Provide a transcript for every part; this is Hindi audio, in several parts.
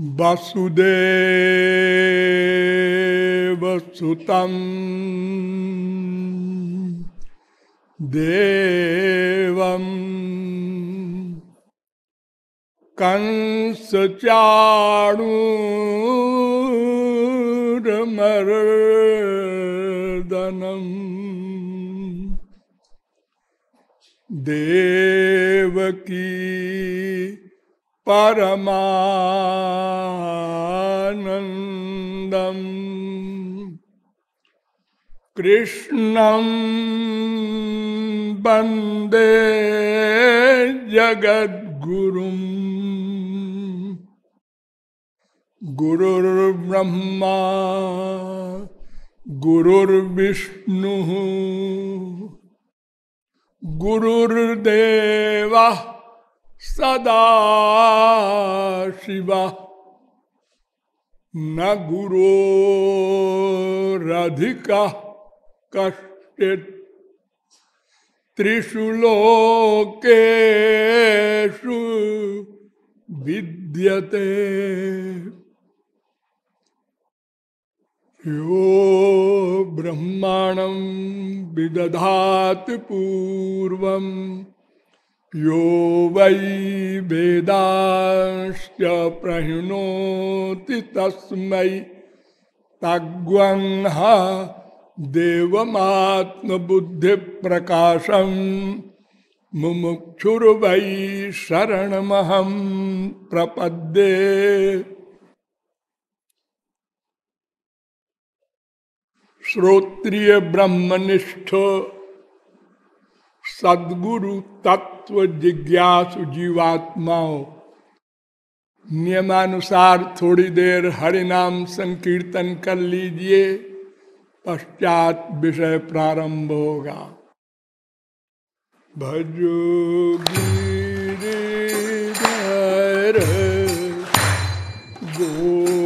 वसुदेवसुतं देवम्। कंसचाणूरमर्दनम्। देवकी परमानन्दम्। कृष्णं वंदे जगद्गुरुम्। गुरुर्ब्रह्मा गुरुर्विष्णुः। गुरुर्देवः। सदा शिवा। न गुरोरधिका कष्टित् त्रिषु लोकेषु विद्यते। यो ब्रह्माणं विदधाति पूर्वम्। यो वै वेदाश्च प्रहिणोति तस्मै तग्वंह देवमात्मबुद्धिप्रकाशम् मुमुक्षुर्वै शरणमहं प्रपद्ये। श्रोत्रिय ब्रह्मनिष्ठ सदगुरु तत्व जिज्ञासु जीवात्माओं। नियमानुसार थोड़ी देर हरिनाम संकीर्तन कर लीजिए, पश्चात विषय प्रारंभ होगा। भजो गोविंद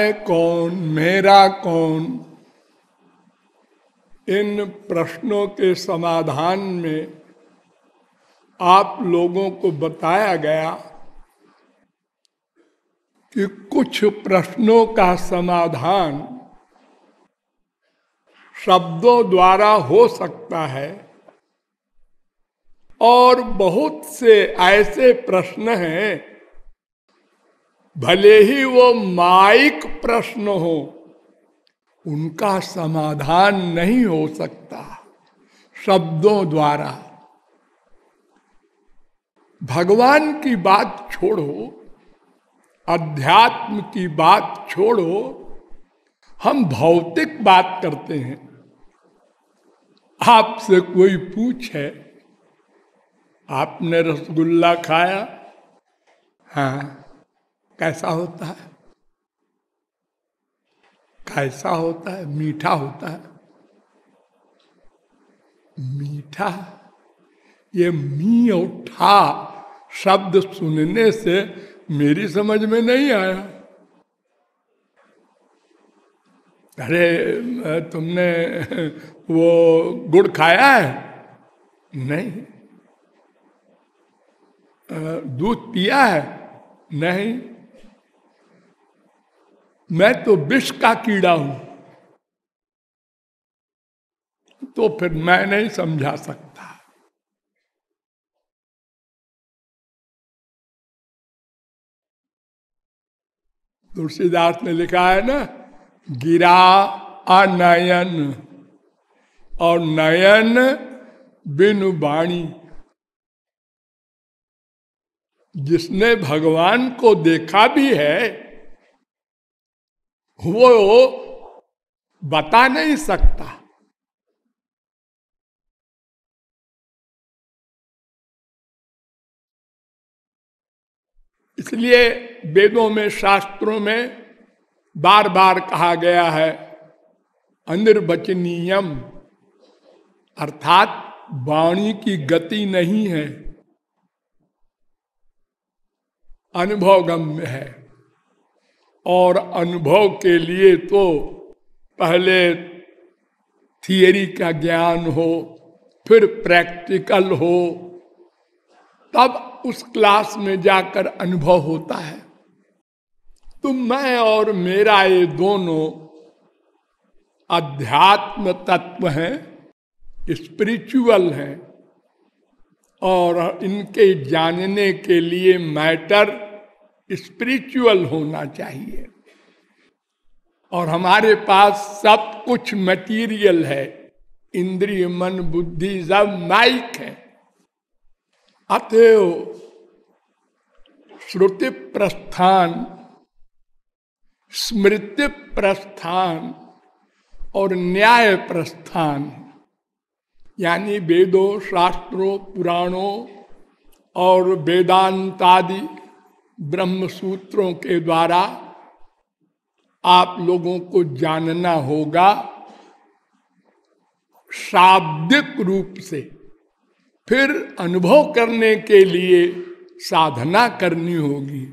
मैं कौन, मेरा कौन? इन प्रश्नों के समाधान में आप लोगों को बताया गया कि कुछ प्रश्नों का समाधान शब्दों द्वारा हो सकता है और बहुत से ऐसे प्रश्न हैं भले ही वो माइक प्रश्न हो, उनका समाधान नहीं हो सकता। शब्दों द्वारा। भगवान की बात छोड़ो, अध्यात्म की बात छोड़ो, हम भौतिक बात करते हैं। आपसे कोई पूछे, आपने रसगुल्ला खाया? हाँ। कैसा होता है? कैसा होता है? मीठा होता है। मीठा? ये मी और ठा शब्द सुनने से मेरी समझ में नहीं आया। अरे, तुमने वो गुड़ खाया है? नहीं। दूध पिया है? नहीं। मैं तो विष का कीड़ा हूँ। तो फिर मैं नहीं समझा सकता। तुलसीदास ने लिखा है ना, गिरा अनयन, और नयन बिनु बाणी। जिसने भगवान को देखा भी है वो बता नहीं सकता। इसलिए वेदों में, शास्त्रों में बार बार कहा गया है, अनिर्वचनीयम, अर्थात वाणी की गति नहीं है अनुभव गम्य है। और अनुभव के लिए तो पहले थियरी का ज्ञान हो, फिर प्रैक्टिकल हो, तब उस क्लास में जाकर अनुभव होता है। तो मैं और मेरा ये दोनों अध्यात्म तत्व हैं स्पिरिचुअल हैं, और इनके जानने के लिए मैटर स्पिरिचुअल होना चाहिए। और हमारे पास सब कुछ मटेरियल है। इंद्रिय, मन, बुद्धि, सब माइक है। अतएव श्रुति प्रस्थान स्मृति प्रस्थान और न्याय प्रस्थान यानी वेदों, शास्त्रों, पुराणों और वेदांतादि ब्रह्म सूत्रों के द्वारा आप लोगों को जानना होगा, शाब्दिक रूप से फिर अनुभव करने के लिए साधना करनी होगी।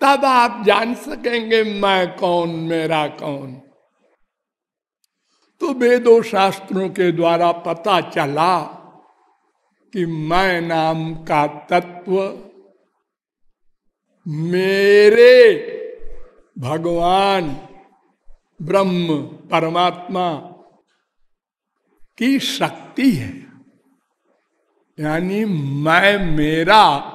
तब आप जान सकेंगे, मैं कौन, मेरा कौन। तो वेदों शास्त्रों के द्वारा पता चला कि मैं नाम का तत्व मेरे भगवान ब्रह्म परमात्मा की शक्ति है। यानी मैं, मेरा,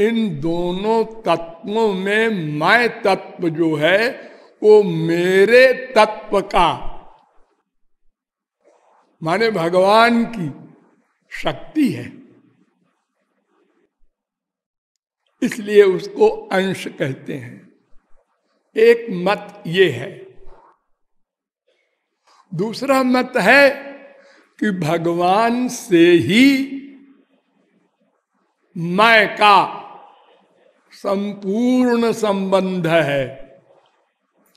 इन दोनों तत्वों में मैं तत्व जो है, वो मेरे तत्व का, माने भगवान की शक्ति है। इसलिए उसको अंश कहते हैं। एक मत ये है। दूसरा मत है कि भगवान से ही मैं का संपूर्ण संबंध है।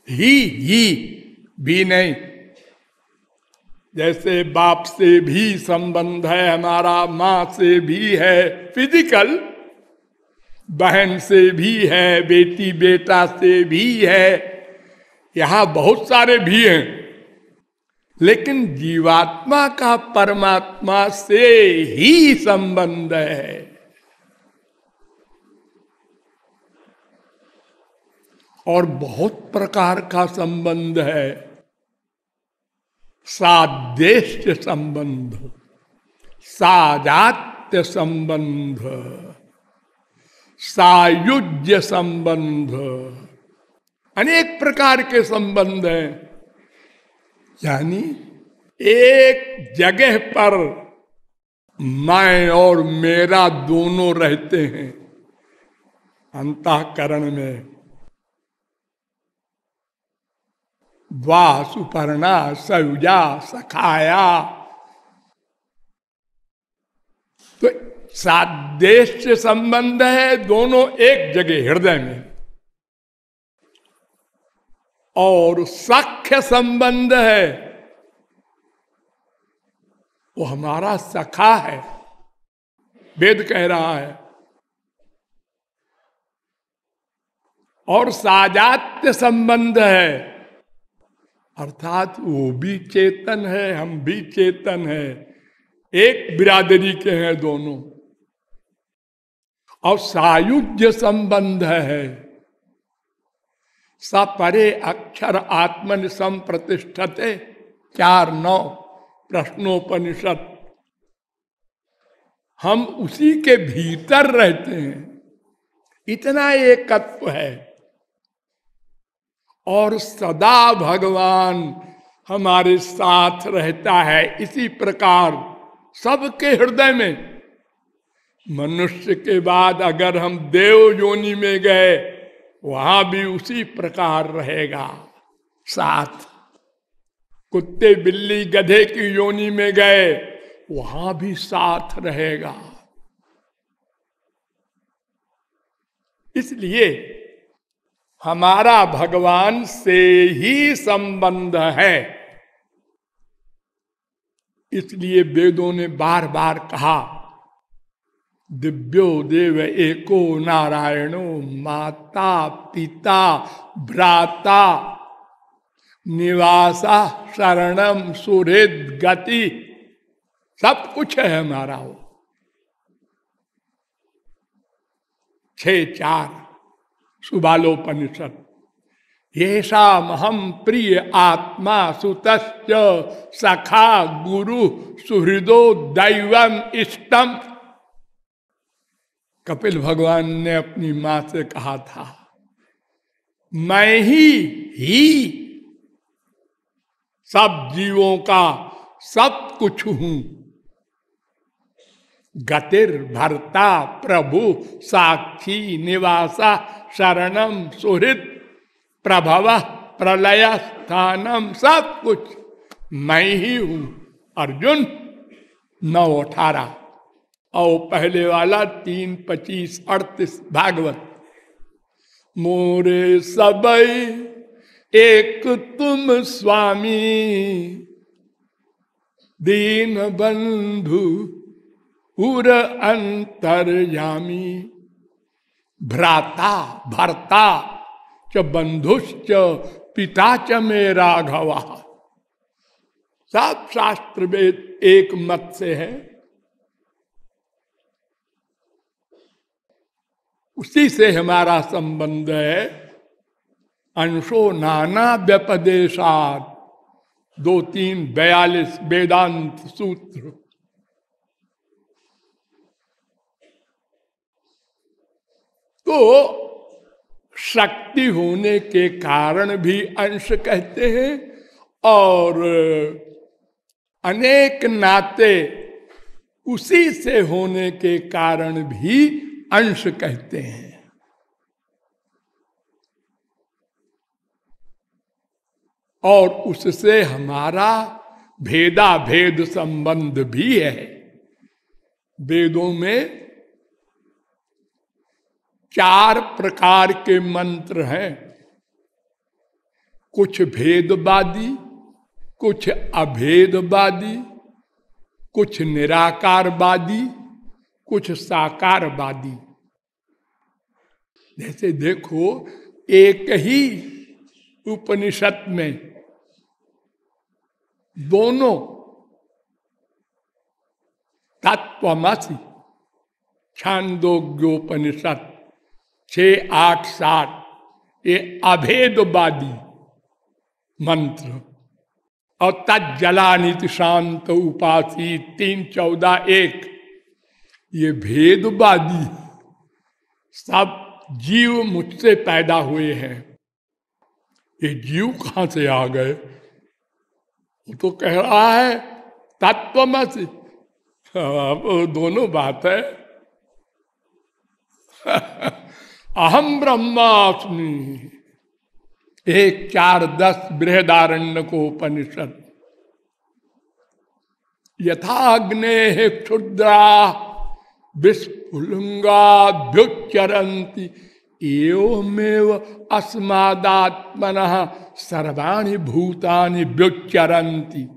ही ही भी नहीं। जैसे बाप से भी संबंध है, हमारा माँ से भी है फ़िज़िकल बहन से भी है, बेटी बेटा से भी है, यहाँ बहुत सारे भी हैं। लेकिन जीवात्मा का परमात्मा से ही संबंध है। और बहुत प्रकार का संबंध है। सादेश संबंध, साजात्य संबंध। सायुज्य संबंध। अनेक प्रकार के संबंध हैं। यानी एक जगह पर मैं और मेरा दोनों रहते हैं। अंतकरण में। वा सुपर्णा सयुजा, सखाया। तो सादेश से संबंध है, दोनों एक जगह हृदय में। और सख्य संबंध है, वो हमारा सखा है, वेद कह रहा है। और साजात्य संबंध है, अर्थात वो भी चेतन है, हम भी चेतन है, एक बिरादरी के हैं दोनों। और सायुज्य संबंध है। सपरे अक्षर आत्मन सम प्रतिष्ठते चार नौ प्रश्नोपनिषद। हम उसी के भीतर रहते हैं। इतना एकत्व है। और सदा भगवान हमारे साथ रहता है। इसी प्रकार सबके हृदय में मनुष्य के बाद अगर हम देव योनि में गए, वहाँ भी उसी प्रकार रहेगा। साथ, कुत्ते बिल्ली गधे की योनि में गए, वहाँ भी साथ रहेगा। इसलिए हमारा भगवान से ही संबंध है। इसलिए वेदों ने बार बार कहा दिव्यो देव एको नारायणो, माता, पिता, भ्राता, निवासा शरणम सुहृद, गति, सब कुछ है हमारा वो। छ चार सुबालोपनिषद येषा महम प्रिय आत्मा सुत सखा, गुरु, सुहृदो दैवम इष्टम कपिल भगवान ने अपनी माँ से कहा था, मैं ही ही सब जीवों का सब कुछ हूँ। गतिर भरता प्रभु, साक्षी निवासा शरणम सुहृद प्रभव प्रलय स्थानम सब कुछ मैं ही हूँ। अर्जुन नौ अठारह। और पहले वाला तीन पच्चीस अड़तीस भागवत। मोरे सबई एक तुम स्वामी, दीन बंधु उर अंतर्यामी। भ्राता भरता च बंधुश्च पिता च मे राघवा। सब शास्त्र वेद एक मत से है। उसी से हमारा संबंध है। अंशो नाना व्यपदेशात। दो तीन बयालीस वेदांत सूत्र। तो शक्ति होने के कारण भी अंश कहते हैं और अनेक नाते उसी से होने के कारण भी अंश कहते हैं। और उससे हमारा भेदा भेद संबंध भी है। वेदों में चार प्रकार के मंत्र हैं। कुछ भेदवादी, कुछ अभेदवादी, कुछ निराकारवादी कुछ साकारवादी। जैसे देखो, एक ही उपनिषद में दोनों तत्वमसी छांदोग्योपनिषद, छ, आठ, सात, ये अभेदवादी मंत्र। और तजलानित शांत उपासी, तीन, चौदह, एक ये भेदवादी सब जीव मुझसे पैदा हुए हैं। ये जीव कहाँ से आ गए? वो तो कह रहा है, तत्व दोनों बात है। अहम ब्रह्मास्मि। एक चार दस बृहदारण्य को उपनिषद। यथाग्ने क्षुद्रा विस्फुलुंगाभ्युच्चरती एवमेव अस्मादात्मन सर्वाणी भूतानि व्युच्चरती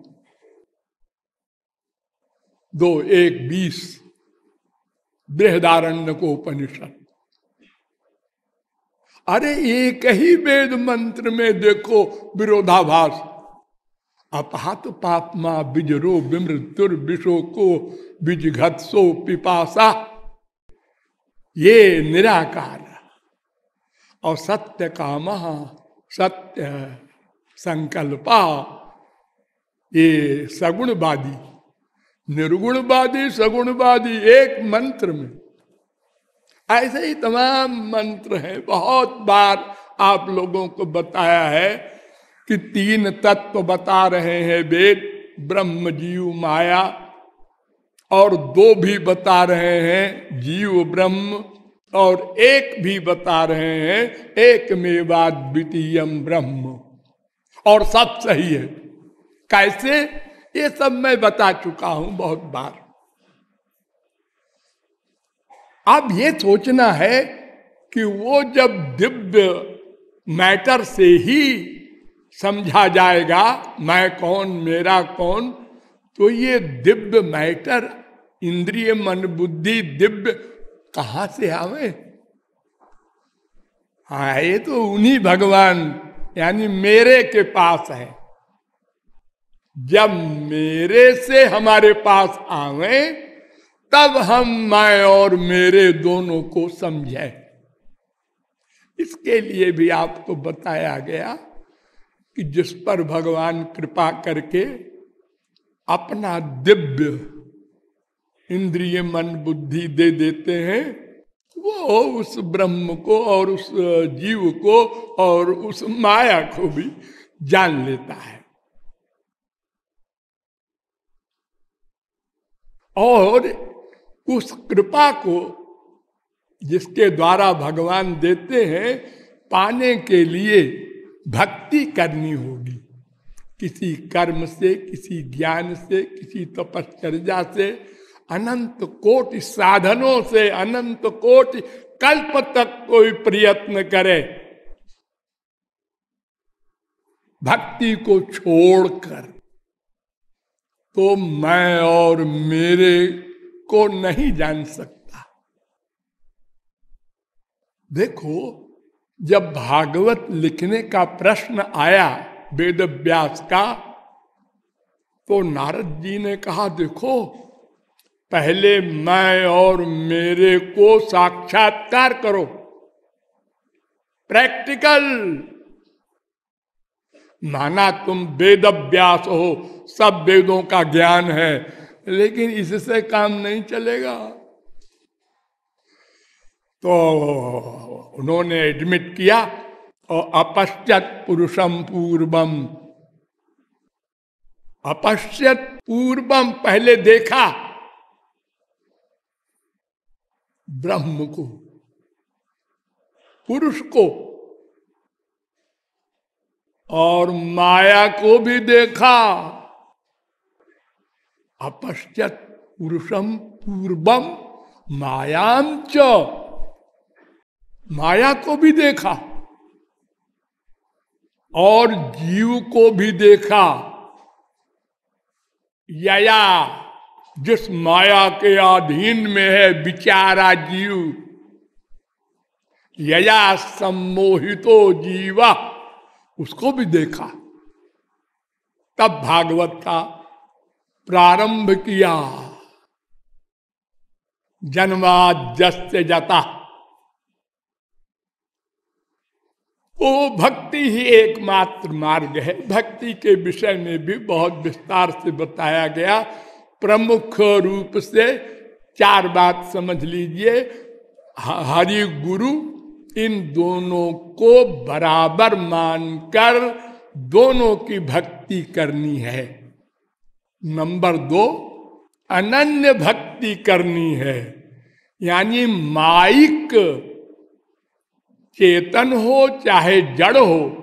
दो एक बीस बृहदारण्य को उपनिषद अरे एक ही वेद मंत्र में देखो विरोधाभास। अपहात पापमा बिजरो विमृत्युर विशो को बिजघत्सो पिपासा। ये निराकार और सत्य काम सत्य संकल्पा। ये सगुणवादी, निर्गुणवादी, सगुणवादी एक मंत्र में। ऐसे ही तमाम मंत्र हैं। बहुत बार आप लोगों को बताया है कि तीन तत्व बता रहे हैं वेद, ब्रह्म, जीव, माया, और दो भी बता रहे हैं जीव, ब्रह्म, और एक भी बता रहे हैं एक मेवाद द्वितीय ब्रह्म। और सब सही है। कैसे? ये सब मैं बता चुका हूँ बहुत बार। अब ये सोचना है कि वो जब दिव्य मैटर से ही समझा जाएगा, मैं कौन, मेरा कौन? तो ये दिव्य मैटर, इंद्रिय मन बुद्धि दिव्य, कहा से आवे? ये तो उन्हीं भगवान, यानी मेरे के पास है। जब मेरे से हमारे पास आवे, तब हम मैं और मेरे दोनों को समझे। इसके लिए भी आपको बताया गया कि जिस पर भगवान कृपा करके अपना दिव्य इंद्रिय मन बुद्धि दे देते हैं, वो उस ब्रह्म को और उस जीव को और उस माया को भी जान लेता है। और उस कृपा को जिसके द्वारा भगवान देते हैं, पाने के लिए भक्ति करनी होगी। किसी कर्म से, किसी ज्ञान से, किसी तपश्चर्या से, अनंत कोटि साधनों से, अनंत कोटि कल्प तक कोई प्रयत्न करे। भक्ति को छोड़कर तो मैं और मेरे को नहीं जान सकता। देखो जब भागवत लिखने का प्रश्न आया वेद व्यास का तो नारद जी ने कहा, देखो, पहले मैं और मेरे को साक्षात्कार करो। प्रैक्टिकल। माना तुम वेद व्यास हो, सब वेदों का ज्ञान है, लेकिन इससे काम नहीं चलेगा। तो उन्होंने एडमिट किया और अपश्चत पुरुषम पूर्वम। अपश्यत पूर्वम पहले देखा। ब्रह्म को, पुरुष को, और माया को भी देखा। अपश्चत पुरुषम पूर्वम मायाम च। माया को भी देखा और जीव को भी देखा। यया, जिस माया के अधीन में है विचारा जीव, यया सम्मोहितो जीवा, उसको भी देखा। तब भागवत का प्रारंभ किया। जन्माद जस्य जाता वो भक्ति ही एकमात्र मार्ग है। भक्ति के विषय में भी बहुत विस्तार से बताया गया। प्रमुख रूप से चार बात समझ लीजिए। हरि गुरु, इन दोनों को बराबर मानकर दोनों की भक्ति करनी है। नंबर दो, अनन्य भक्ति करनी है। यानी माइक चेतन हो, चाहे जड़ हो,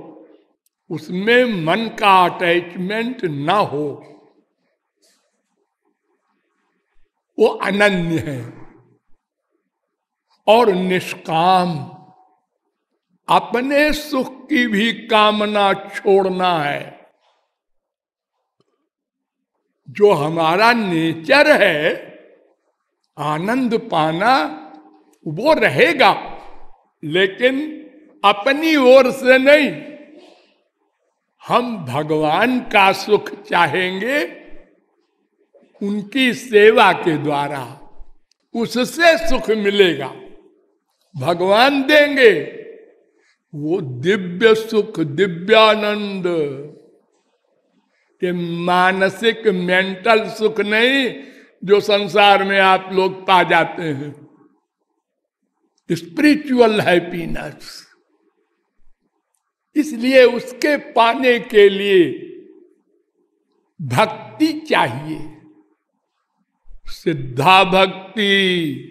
उसमें मन का अटैचमेंट ना हो। वो अनन्य है और निष्काम। अपने सुख की भी कामना छोड़ना है। जो हमारा नेचर है, आनंद पाना, वो रहेगा। लेकिन अपनी ओर से नहीं। हम भगवान का सुख चाहेंगे, उनकी सेवा के द्वारा उससे सुख मिलेगा। भगवान देंगे, वो दिव्य सुख, दिव्यानंद। के मानसिक, मेंटल सुख नहीं, जो संसार में आप लोग पा जाते हैं। स्पिरिचुअल हैप्पीनेस इसलिए उसके पाने के लिए भक्ति चाहिए। सिद्धा भक्ति।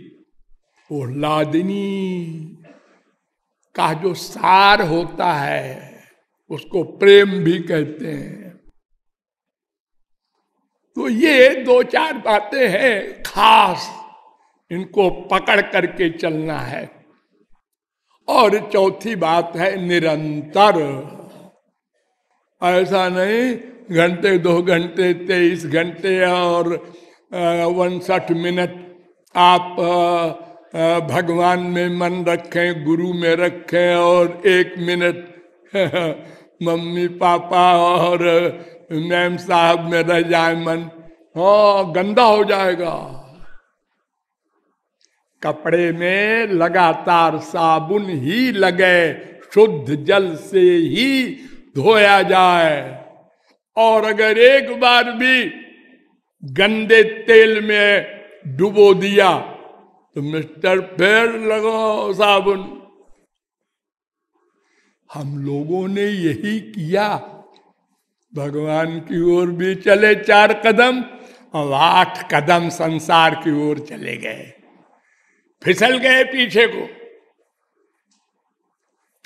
ओलादिनी का जो सार होता है, उसको प्रेम भी कहते हैं। तो ये दो चार बातें हैं, खास। इनको पकड़ करके चलना है। और चौथी बात है निरंतर। ऐसा नहीं, घंटे, दो घंटे, तेईस घंटे और उनसठ मिनट आप भगवान में मन रखें, गुरु में रखें और एक मिनट, मम्मी, पापा और, मैम साहब में रह जाए मन। हाँ गंदा हो जाएगा। कपड़े में लगातार साबुन ही लगे, शुद्ध जल से ही धोया जाए। और अगर एक बार भी गंदे तेल में डुबो दिया तो मिस्टर फिर लगाओ साबुन। हम लोगों ने यही किया। भगवान की ओर भी चले चार कदम और आठ कदम संसार की ओर चले गए। फिसल गए पीछे को।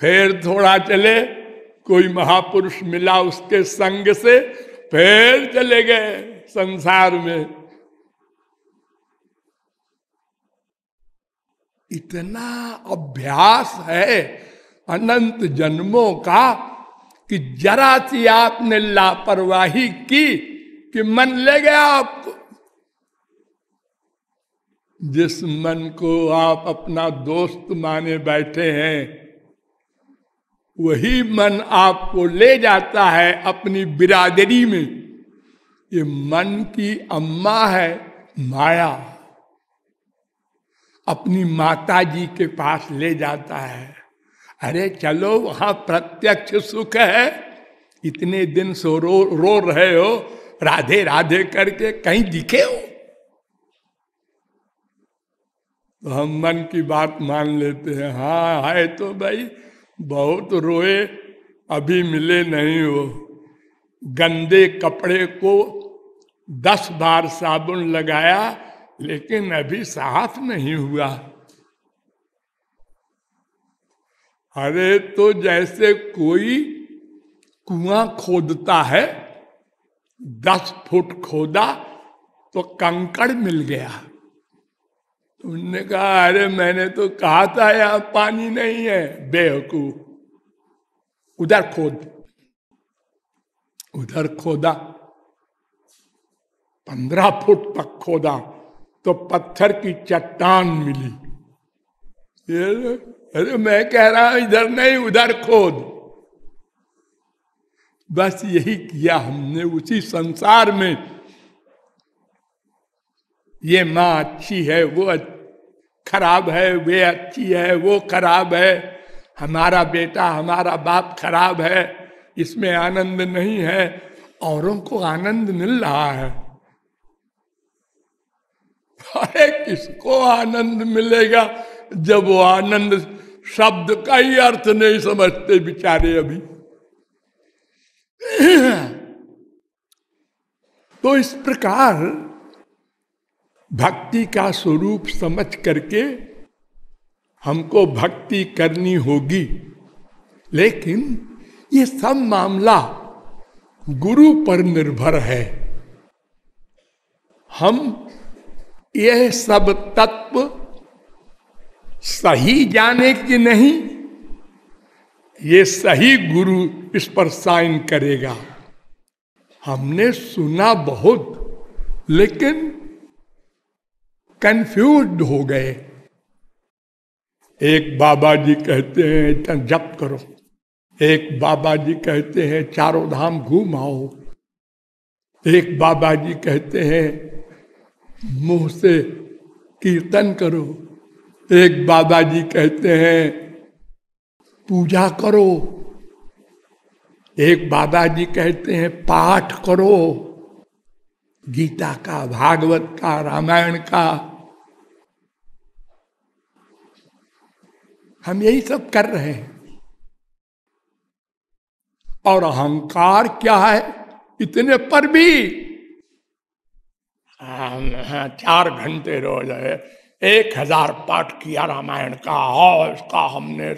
फिर थोड़ा चले, कोई महापुरुष मिला उसके संग से, फिर चले गए संसार में। इतना अभ्यास है अनंत जन्मों का कि जरा सी आपने लापरवाही की कि मन ले गया आपको। जिस मन को आप अपना दोस्त माने बैठे हैं, वही मन आपको ले जाता है अपनी बिरादरी में। ये मन की अम्मा है माया। अपनी माता जी के पास ले जाता है। अरे चलो, वहाँ प्रत्यक्ष सुख है। इतने दिन सो रो रो रहे हो राधे राधे करके कहीं दिखे हो? तो हम मन की बात मान लेते हैं हाँ है तो भाई, बहुत रोए, अभी मिले नहीं हो। गंदे कपड़े को दस बार साबुन लगाया, लेकिन अभी साफ़ नहीं हुआ। अरे तो जैसे कोई कुआँ खोदता है, दस फुट खोदा तो कंकड़ मिल गया। उनने कहा, अरे, मैंने तो कहा था, यहाँ पानी नहीं है। बेवकूफ़। उधर खोद। उधर खोदा। पंद्रह फुट तक खोदा तो पत्थर की चट्टान मिली। ये अरे, मैं कह रहा हूँ, इधर नहीं, उधर खोद। बस यही किया हमने उसी संसार में। ये माँ अच्छी है, वो खराब है, वे अच्छी है, वो खराब है। हमारा बेटा, हमारा बाप खराब है, इसमें आनंद नहीं है, औरों को आनंद मिल रहा है। अरे किसको आनंद मिलेगा जब वो आनंद, शब्द का ही अर्थ नहीं समझते बिचारे अभी। तो इस प्रकार भक्ति का स्वरूप समझ करके हमको भक्ति करनी होगी। लेकिन ये सब मामला गुरु पर निर्भर है। हम यह सब तत्व सही जाने की नहीं, ये सही गुरु इस पर साइन करेगा। हमने सुना बहुत, लेकिन कंफ्यूज हो गए। एक बाबा जी कहते हैं जप करो। एक बाबा जी कहते हैं, चारों धाम घूम आओ। एक बाबा जी कहते हैं, मुँह से कीर्तन करो। एक बाबा जी कहते हैं, पूजा करो। एक बाबा जी कहते हैं, पाठ करो। गीता का, भागवत का, रामायण का हम यही सब कर रहे हैं। और अहंकार क्या है? इतने पर भी। चार घंटे रोज है एक हज़ार पाठ किया रामायण का, और उसका हमने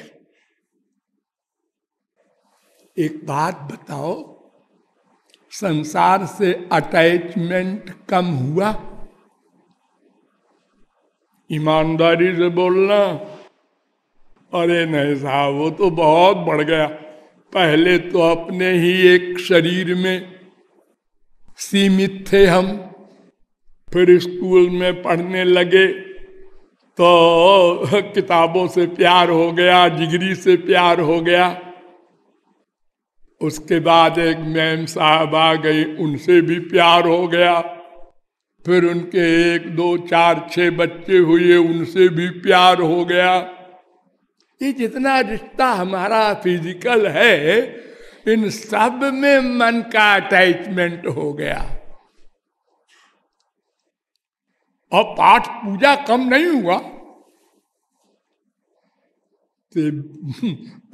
एक बात बताओ, संसार से अटैचमेंट कम हुआ? ईमानदारी से बोलना। अरे नहीं साहब, वो तो बहुत बढ़ गया। पहले तो अपने ही एक शरीर में सीमित थे हम। फिर स्कूल में पढ़ने लगे तो किताबों से प्यार हो गया, डिग्री से प्यार हो गया। उसके बाद एक मैम साहब आ गई, उनसे भी प्यार हो गया। फिर उनके एक, दो, चार, छह बच्चे हुए, उनसे भी प्यार हो गया। ये जितना रिश्ता हमारा फ़िज़िकल है, इन सब में मन का अटैचमेंट हो गया। और पाठ पूजा कम नहीं हुआ।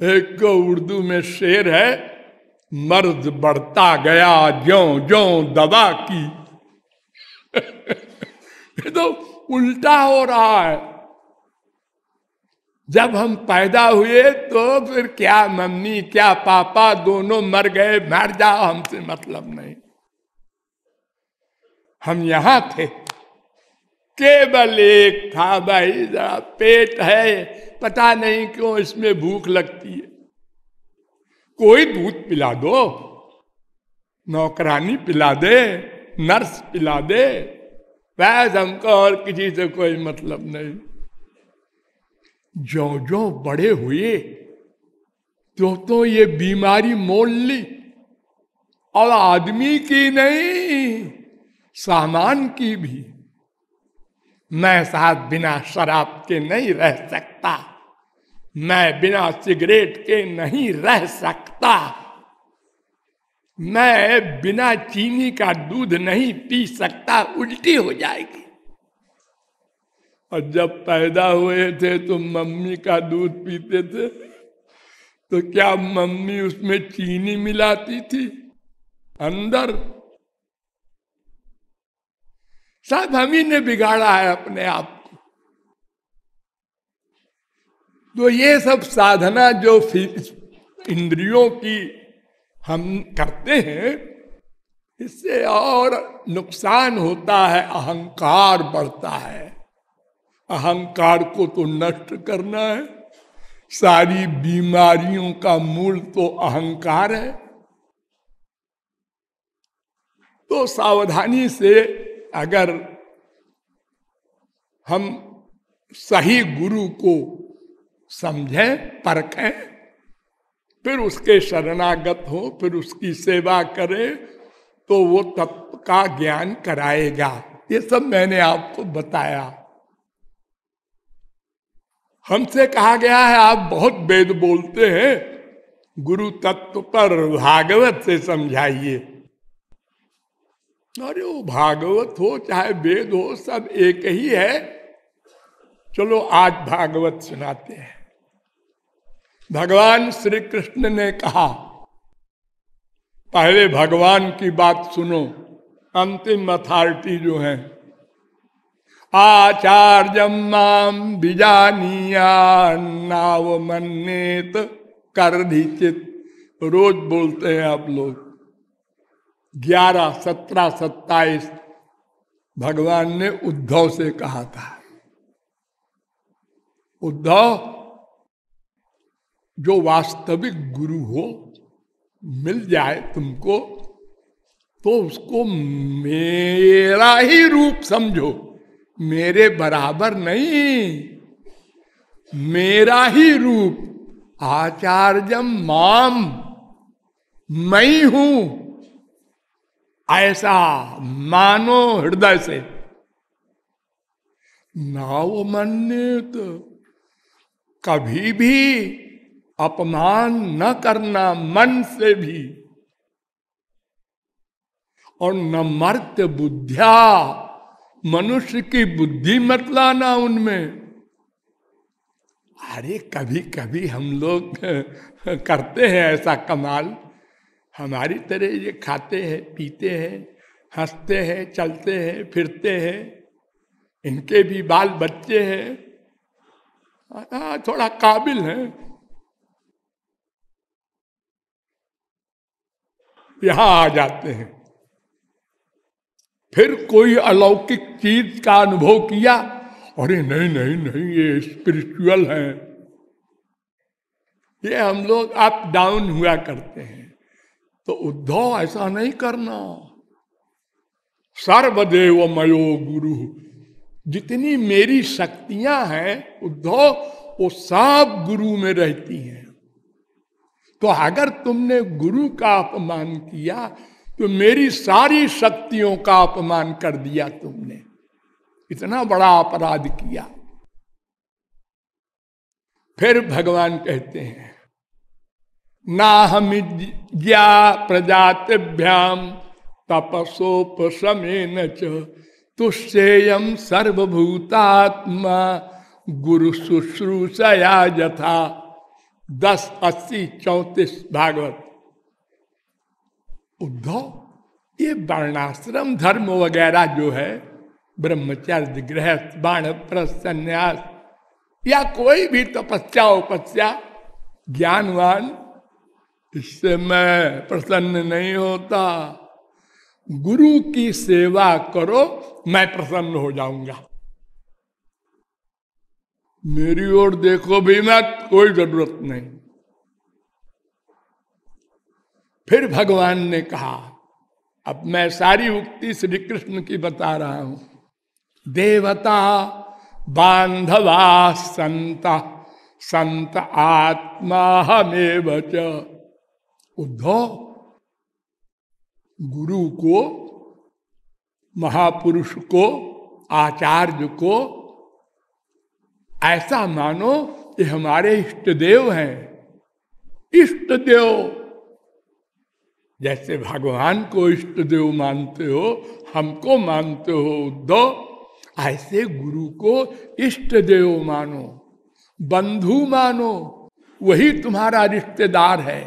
एक उर्दू में शेर है, मर्द बढ़ता गया, ज्यो ज्यो दबा की। तो उल्टा हो रहा है। जब हम पैदा हुए तो फिर क्या मम्मी, क्या पापा दोनों मर गए? मर जाओ, हमसे मतलब नहीं। हम यहाँ थे। केवल एक था भाई, जरा पेट है, पता नहीं क्यों इसमें भूख लगती है। कोई दूध पिला दो, नौकरानी पिला दे, नर्स पिला दे वैस हमको और किसी से कोई मतलब नहीं। जो जो बड़े हुए तो तो ये बीमारी मोल ली। और आदमी की नहीं, सामान की भी। मैं साथ बिना शराब के नहीं रह सकता। मैं बिना सिगरेट के नहीं रह सकता। मैं बिना चीनी का दूध नहीं पी सकता, उल्टी हो जाएगी। और जब पैदा हुए थे तो मम्मी का दूध पीते थे तो क्या मम्मी उसमें चीनी मिलाती थी? अंदर। सब हम ही ने बिगाड़ा है अपने आप को। तो ये सब साधना जो इंद्रियों की हम करते हैं, इससे और नुकसान होता है, अहंकार बढ़ता है। अहंकार को तो नष्ट करना है। सारी बीमारियों का मूल तो अहंकार है। तो सावधानी से अगर हम सही गुरु को समझें, परखें, फिर उसके शरणागत हो, फिर उसकी सेवा करें तो वो तत्व का ज्ञान कराएगा। ये सब मैंने आपको बताया। हमसे कहा गया है, आप बहुत वेद बोलते हैं। गुरु तत्व पर भागवत से समझाइए। अरे वो भागवत हो, चाहे वेद हो, सब एक ही है। चलो आज भागवत सुनाते हैं। भगवान श्री कृष्ण ने कहा, पहले भगवान की बात सुनो, अंतिम अथॉरिटी जो है। आचार्य माम बीजानिया नावमन्यत कर चित। रोज बोलते हैं आप लोग, ग्यारह, सत्रह, सत्ताईस, भगवान ने उद्धव से कहा था। उद्धव, जो वास्तविक गुरु हो, मिल जाए तुमको तो उसको मेरा ही रूप समझो। मेरे बराबर नहीं। मेरा ही रूप आचार्यम माम। मैं हूँ। ऐसा मानो हृदय से। नाव मन्यत। कभी भी अपमान न करना मन से भी। और न मर्त बुद्धिया मनुष्य की बुद्धि मत लाना उनमें। अरे कभी कभी हम लोग करते हैं ऐसा कमाल। हमारी तरह ये खाते हैं, पीते हैं, हँसते हैं, चलते हैं, फिरते हैं। इनके भी बाल बच्चे हैं थोड़ा काबिल है। यहाँ आ जाते हैं। फिर कोई अलौकिक चीज़ का अनुभव किया? अरे नहीं नहीं नहीं, ये स्पिरिचुअल है। ये हम लोग अप डाउन हुआ करते हैं। तो उद्धव ऐसा नहीं करना। सर्वदेव मयो गुरु, जितनी मेरी शक्तियाँ हैं उद्धव, वो सब गुरु में रहती हैं। तो अगर तुमने गुरु का अपमान किया तो मेरी सारी शक्तियों का अपमान कर दिया तुमने। इतना बड़ा अपराध किया। फिर भगवान कहते हैं ना हम ज्ञा प्रजातिभ्याम तपसोपमेन तुष्यम सर्वभूतात्मा गुरु शुश्रूषया यथा। दस अस्सी चौतीस भागवत। उद्धव, ये वर्णाश्रम धर्म वगैरह जो है, ब्रह्मचर्य गृह बाण प्रसन्यास या कोई भी तपस्या उपस्या, ज्ञानवान, इससे मैं प्रसन्न नहीं होता। गुरु की सेवा करो, मैं प्रसन्न हो जाऊँगा। मेरी ओर देखो भी मैं कोई ज़रूरत नहीं। फिर भगवान ने कहा, अब मैं सारी उक्ति श्री कृष्ण की बता रहा हूँ। देवता, बांधवा, संत संत आत्मा हमें बच उद्धव, गुरु को, महापुरुष को, आचार्य को, ऐसा मानो ये हमारे इष्ट देव हैं। इष्ट देव जैसे भगवान को इष्ट देव मानते हो, हमको मानते हो उद्धव, ऐसे गुरु को इष्ट देव मानो, बंधु मानो, वही तुम्हारा रिश्तेदार है।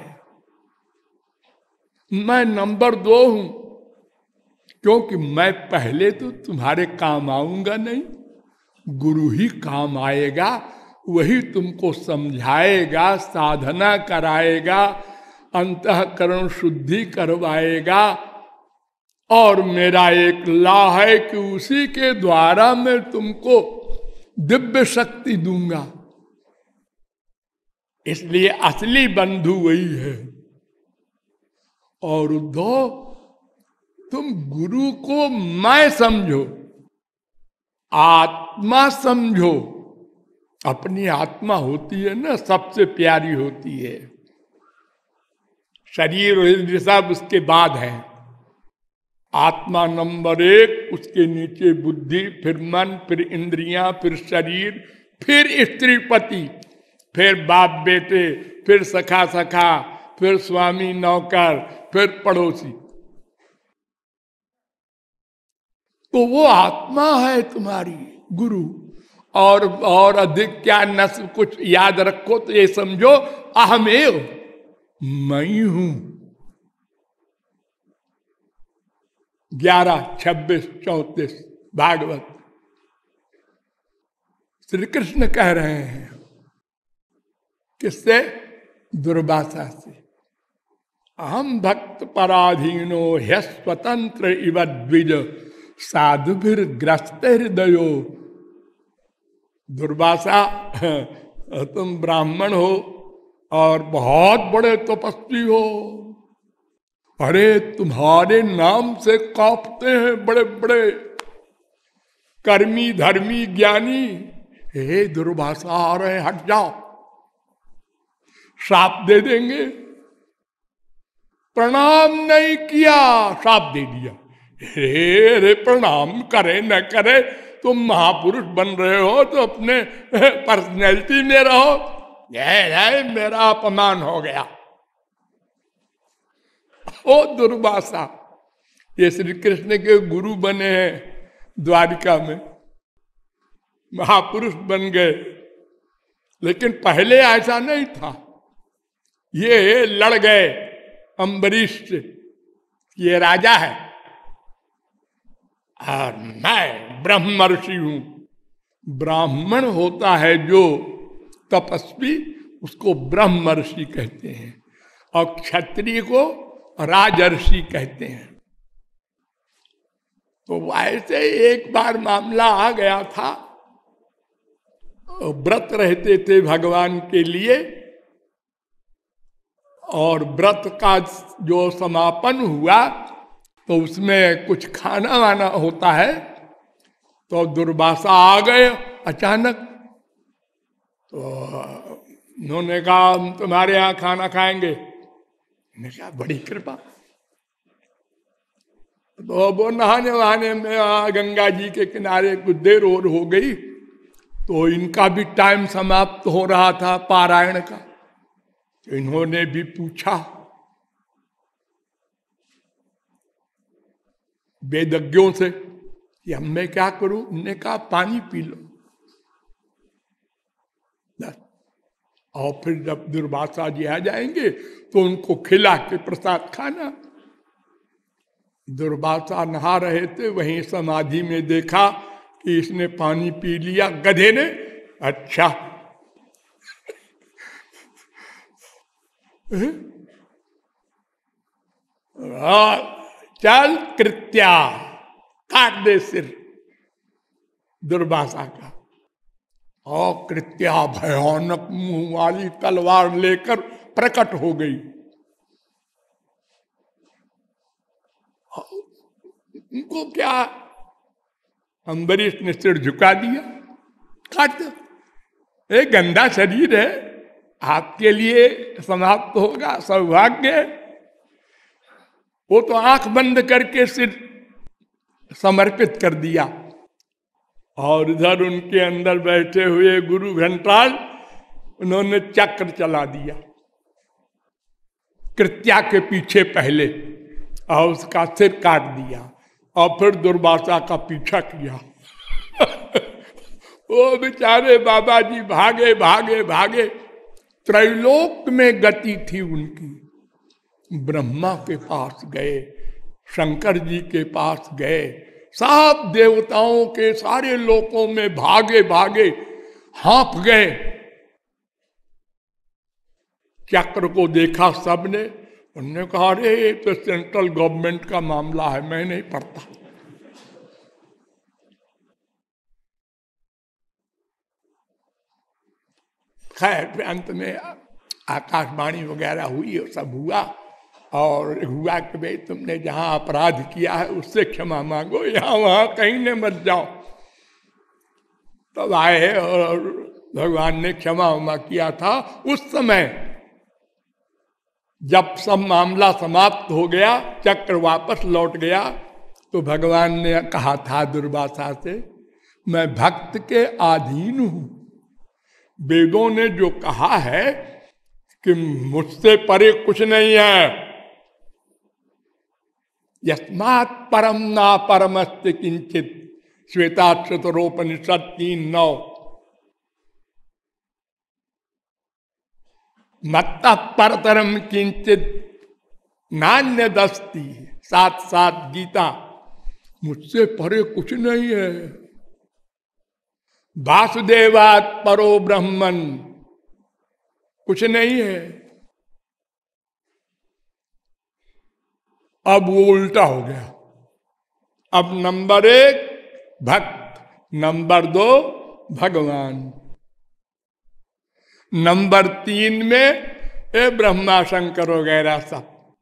मैं नंबर दो हूँ, क्योंकि मैं पहले तो तुम्हारे काम आऊँगा नहीं, गुरु ही काम आएगा, वही तुमको समझाएगा, साधना कराएगा अंतकरण शुद्धि करवाएगा। और मेरा एक ला है कि उसी के द्वारा मैं तुमको दिव्य शक्ति दूँगा। इसलिए असली बंधु वही है। और उद्धव, तुम गुरु को मैं समझो, आत्मा समझो। अपनी आत्मा होती है ना, सबसे प्यारी होती है। शरीर और इंद्र सब उसके बाद है। आत्मा नंबर एक, उसके नीचे बुद्धि, फिर मन, फिर इंद्रियाँ, फिर शरीर, फिर स्त्री पति, फिर बाप बेटे, फिर सखा सखा, फिर स्वामी नौकर, फिर पड़ोसी। तो वो आत्मा है तुम्हारी गुरु। और और अधिक क्या नस कुछ याद रखो तो ये समझो, अहमेव। मैं हूँ। ग्यारह, छब्बीस, चौतीस, भागवत। श्री कृष्ण कह रहे हैं, किससे? दुर्भाषा से। अहम भक्त पराधीनो ह्य स्वतंत्र इव द्विज साधु भी ग्रस्त हृदयो दुर्भाषा, तुम ब्राह्मण हो और बहुत बड़े तपस्वी हो। अरे, तुम्हारे नाम से कांपते हैं बड़े बड़े कर्मी, धर्मी, ज्ञानी, हे दुर्भाषा आ रहे, हट जाओ। साप दे देंगे। प्रणाम नहीं किया साप दे दिया। हे रे प्रणाम करे, न करे, तुम महापुरुष बन रहे हो तो अपने पर्सनैलिटी में रहो। ये मेरा अपमान हो गया। ओ दुर्वासा, ये श्री कृष्ण के गुरु बने हैं द्वारिका में। महापुरुष बन गए, लेकिन पहले ऐसा नहीं था। ये लड़ गए अम्बरीश से ये राजा है। और मैं ब्रह्मर्षि हूँ। ब्राह्मण होता है जो तपस्वी उसको ब्रह्मर्षि कहते हैं और क्षत्रिय को राजर्षि कहते हैं। तो वैसे एक बार मामला आ गया था, व्रत रहते थे भगवान के लिए और व्रत का जो समापन हुआ तो उसमें कुछ खाना वाना होता है तो दुर्भाषा आ गए अचानक। तो उन्होंने कहा, हम तुम्हारे यहाँ खाना खाएँगे. ने कहा, बड़ी कृपा। तो वो नहाने वहाने में गंगा जी के किनारे कुछ देर और हो गई तो इनका भी टाइम समाप्त हो रहा था पारायण का। तो इन्होंने भी पूछा, वेदज्ञों से कि अब मैं क्या करूँ? उनने कहा, पानी पी लो। और फिर जब दुर्भाषा जी आ जाएँगे तो उनको खिला के प्रसाद खाना। दुर्भाषा नहा रहे थे, वहीं समाधि में देखा कि इसने पानी पी लिया गधे ने। अच्छा। चल कृत्या, काट दे सिर। दुर्भाषा का और कृत्या भयानक मुँह वाली तलवार लेकर प्रकट हो गई। उनको क्या अम्बरीश ने सिर झुका दिया? काट एक गंदा शरीर है। आपके लिए समाप्त होगा सौभाग्य। वो तो आँख बंद करके सिर समर्पित कर दिया। और इधर उनके अंदर बैठे हुए गुरु घंटाल, उन्होंने चक्र चला दिया। कृत्या के पीछे पहले, और उसका सिर काट दिया, और फिर दुर्भाषा का पीछा किया। वो बेचारे बाबा जी भागे भागे भागे। त्रैलोक में गति थी उनकी। ब्रह्मा के पास गए, शंकर जी के पास गए सब देवताओं के सारे लोकों में भागे भागे हाँप गए। चक्र को देखा सबने, उनने कहा, अरे तो सेंट्रल गवर्नमेंट का मामला है, मैं नहीं पढ़ता। खैर अंत में आकाशवाणी वगैरह हुई सब हुआ। और हुआ कि भाई तुमने जहाँ अपराध किया है, उससे क्षमा मांगो। यहाँ वहाँ कहीं न मत जाओ। तब आए और भगवान ने क्षमा उमा किया था। उस समय जब सब मामला समाप्त हो गया, चक्र वापस लौट गया तो भगवान ने कहा, था दुर्वासा से, मैं भक्त के अधीन हूँ। वेदों ने जो कहा है कि मुझसे परे कुछ नहीं है। यस्मात परम ना परमस्त किंचित श्वेता चतुरोपनिषद तीन नौ मत्ता परतरम किंचित नान्य दस्ती साथ साथ गीता। मुझसे परे कुछ नहीं है। वासुदेवात परो ब्रह्मन। कुछ नहीं है। अब वो उल्टा हो गया। अब नंबर एक, भक्त। नंबर दो, भगवान। नंबर तीन में, ए ब्रह्मा शंकर वगैरह सब।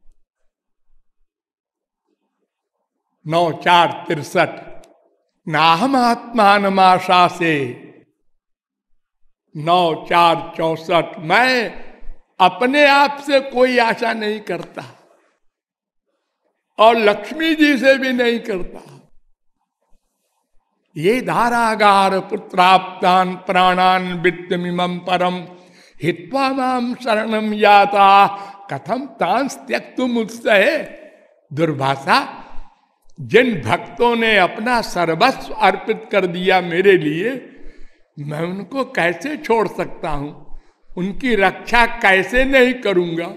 नौ, चार, तिरसठ। नाहम आत्मान माशा से। नौ, चार, चौसठ। मैं अपने आप से कोई आशा नहीं करता। और लक्ष्मी जी से भी नहीं करता। ये धारागार पुत्राप्तान प्राणान वित्तमिम परम हित्वा शरणम याता। कथम तांस त्यक तुम उत्सह। दुर्भाषा, जिन भक्तों ने अपना सर्वस्व अर्पित कर दिया मेरे लिए, मैं उनको कैसे छोड़ सकता हूँ? उनकी रक्षा कैसे नहीं करूँगा?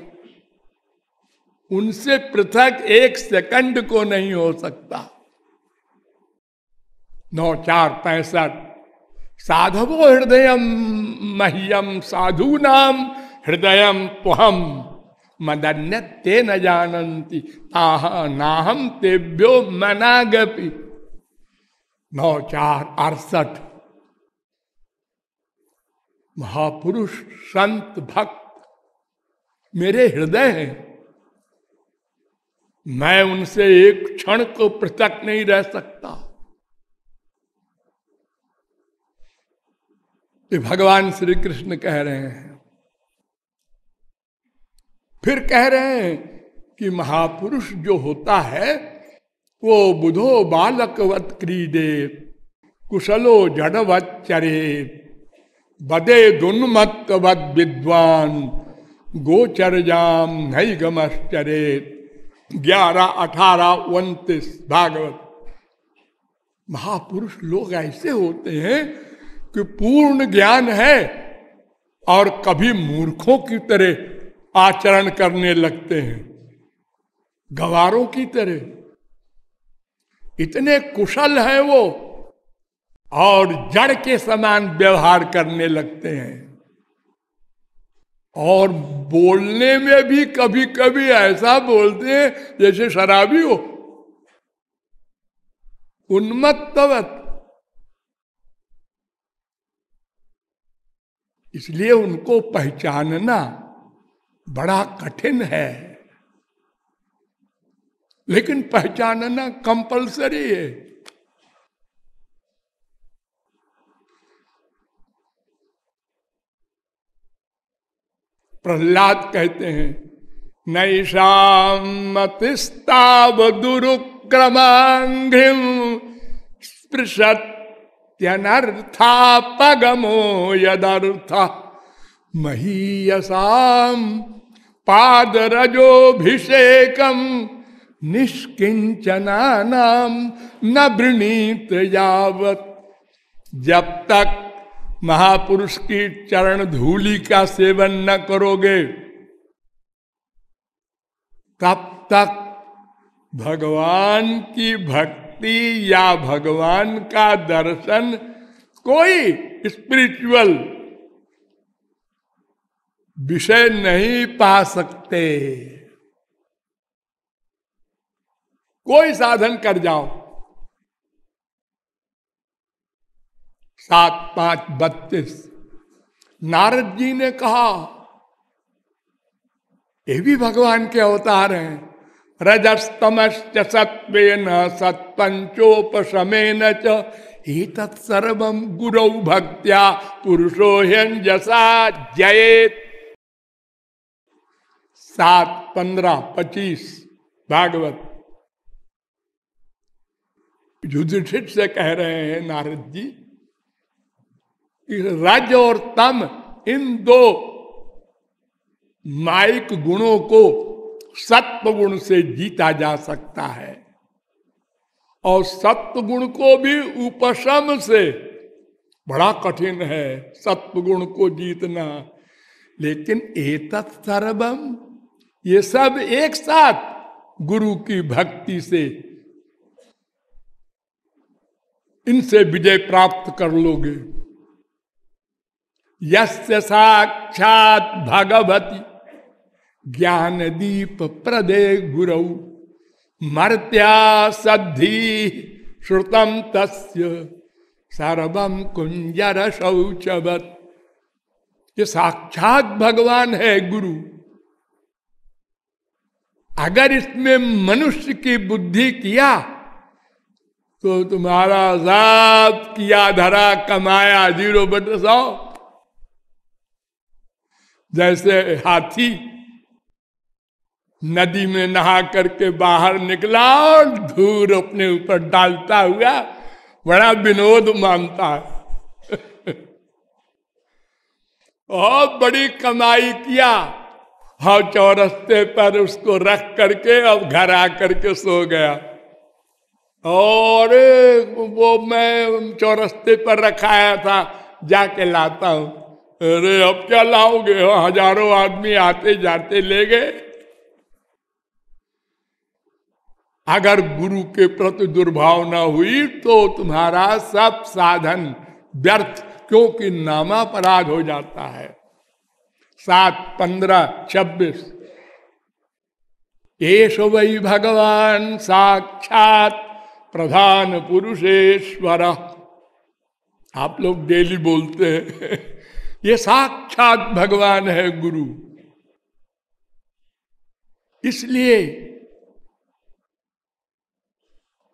उनसे पृथक एक सेकंड को नहीं हो सकता। नौ चार पैंसठ। साधवो हृदय मह्यम साधु नाम हृदय तुहम मदन्य ते न जानती नाहम तेभ्यो मनागपि। नौ चार अड़सठ। महापुरुष, संत, भक्त, मेरे हृदय हैं। मैं उनसे एक क्षण को पृथक नहीं रह सकता। ये भगवान श्री कृष्ण कह रहे हैं। फिर कह रहे हैं कि महापुरुष जो होता है, वो बुधो बालकवत क्रीडे, कुशलो जड़वत चरे, बदे दुन्मत्तवत विद्वान गोचर जाम नई गमश्चरे ग्यारह, अठारह, उन्तीस, भागवत। महापुरुष लोग ऐसे होते हैं कि पूर्ण ज्ञान है और कभी मूर्खों की तरह आचरण करने लगते हैं। गवारों की तरह। इतने कुशल है वो और जड़ के समान व्यवहार करने लगते हैं। और बोलने में भी कभी कभी ऐसा बोलते हैं, जैसे शराबी हो। उन्मत्तवत। इसलिए उनको पहचानना बड़ा कठिन है। लेकिन पहचानना कंपलसरी है। प्रहलाद कहते हैं, नैषामतिस्ताव दुरुक्रमाघ्रिम स्पृशत त्यनर्थापगमो यदर्थ। महीयसाम पादरजोभिषेकम निष्किंचना न वृणीत यावत। जब तक महापुरुष की चरण धूलि का सेवन न करोगे। तब तक भगवान की भक्ति या भगवान का दर्शन कोई स्पिरिचुअल विषय नहीं पा सकते। कोई साधन कर जाओ। सात पाँच बत्तीस। नारद जी ने कहा, ये भी भगवान के अवतार हैं। रजस्तमश्च सत्व न सत्पंचोपशमेन चर्व गुरौ भक्त्या पुरुषो जसा जयेत। सात पंद्रह पच्चीस, भागवत। युधिष्ठिर से कह रहे हैं, नारद जी रज और तम इन दो माइक गुणों को सत्व गुण से जीता जा सकता है। और सत्व गुण को भी उपशम से बड़ा कठिन है सत्व गुण को जीतना। लेकिन एतत् सर्वम ये सब एक साथ गुरु की भक्ति से इनसे विजय प्राप्त कर लोगे। यस्य साक्षात भगवती। ज्ञान दीप प्रदे गुरु। मर्त्या सद्धि श्रुतम तस्य। सर्वम कुंजर शौचवत। ये साक्षात भगवान है गुरु। अगर इसमें मनुष्य की बुद्धि किया तो तुम्हारा सात किया, धरा, कमाया, ज़ीरो बट सौ। जैसे हाथी नदी में नहा करके बाहर निकला और धूर अपने ऊपर डालता हुआ बड़ा विनोद मानता है। और बड़ी कमाई किया। हाँ चौरस्ते पर उसको रख करके अब घर आ करके सो गया। और वो मैं चौरस्ते पर रखाया था, जाके लाता हूँ। अरे, अब क्या लाओगे? हज़ारों आदमी आते जाते ले गए। अगर गुरु के प्रति दुर्भावना हुई तो तुम्हारा सब साधन व्यर्थ, क्योंकि नामापराध हो जाता है। सात, पंद्रह, छब्बीस। येष वही भगवान साक्षात प्रधान पुरुषेश्वर। आप लोग डेली बोलते हैं। ये साक्षात भगवान है गुरु। इसलिए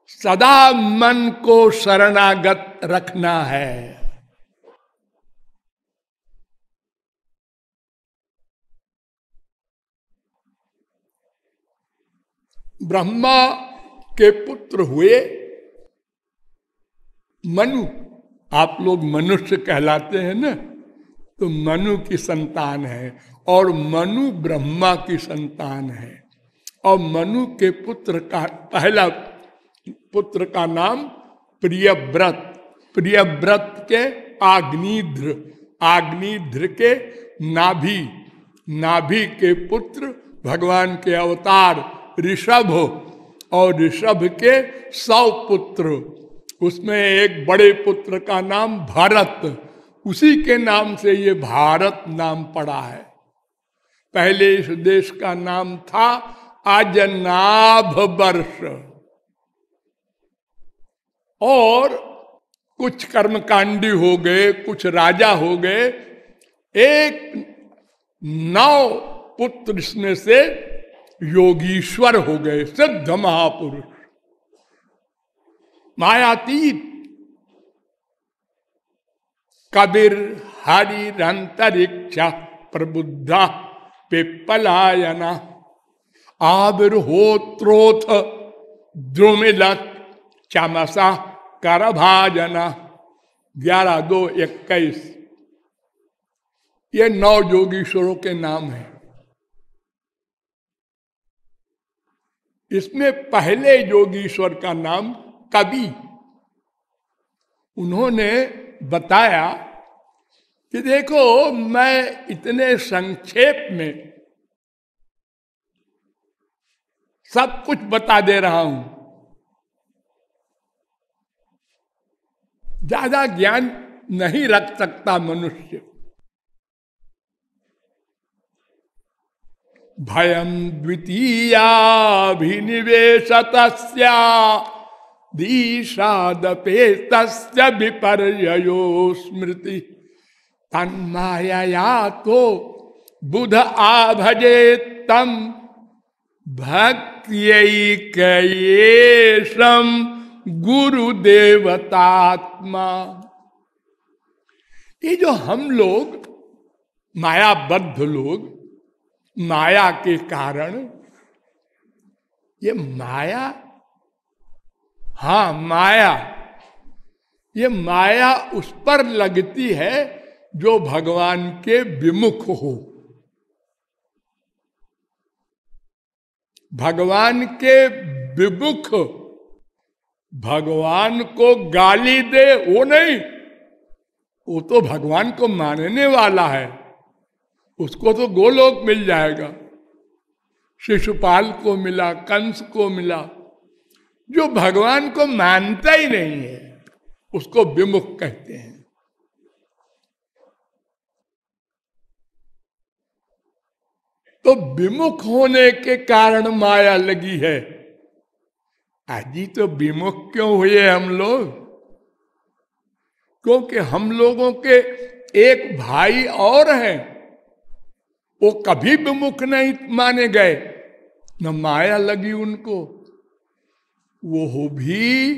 सदा मन को शरणागत रखना है। ब्रह्मा के पुत्र हुए, मनु, आप लोग मनुष्य कहलाते हैं ना? तो मनु की संतान है और मनु ब्रह्मा की संतान है। और मनु के पुत्र का पहला पुत्र का नाम प्रियव्रत। प्रियव्रत के आग्निध्र आग्निध्र के नाभि। नाभि के पुत्र भगवान के अवतार ऋषभ और ऋषभ के सौ पुत्र। उसमें एक बड़े पुत्र का नाम भारत। उसी के नाम से ये भारत नाम पड़ा है। पहले इस देश का नाम था अजनाभ वर्ष। और कुछ कर्मकांडी हो गए, कुछ राजा हो गए, एक नौ पुत्र इसमें से योगीश्वर हो गए, सिद्ध महापुरुष। मायातीत कबीर हरि अंतरिक्षा प्रबुद्धा पिपलायना आविर्होत्रोथ द्रुमिलत चमसा कर भाजना ग्यारह दो इक्कीस। ये नौ योगीश्वरों के नाम है। इसमें पहले योगीश्वर का नाम कवि। उन्होंने बताया कि देखो, मैं इतने संक्षेप में सब कुछ बता दे रहा हूँ। ज़्यादा ज्ञान नहीं रख सकता मनुष्य। भयम द्वितीयाभिनिवेशत दीशादपे तस्य विपर्यो स्मृति तन्माया तो बुध आ भजे तम भक्तियम गुरुदेवतात्मा। ये जो हम लोग, मायाबद्ध लोग, माया के कारण ये माया हाँ माया। ये माया उस पर लगती है जो भगवान के विमुख हो। भगवान के विमुख, भगवान को गाली दे, वो नहीं। वो तो भगवान को मानने वाला है। उसको तो गोलोक मिल जाएगा। शिशुपाल को मिला, कंस को मिला जो भगवान को मानता ही नहीं है, उसको विमुख कहते हैं। तो विमुख होने के कारण माया लगी है। आजी तो विमुख क्यों हुए हम लोग? क्योंकि हम लोगों के एक भाई और हैं, वो कभी विमुख नहीं माने गए। न माया लगी उनको वो भी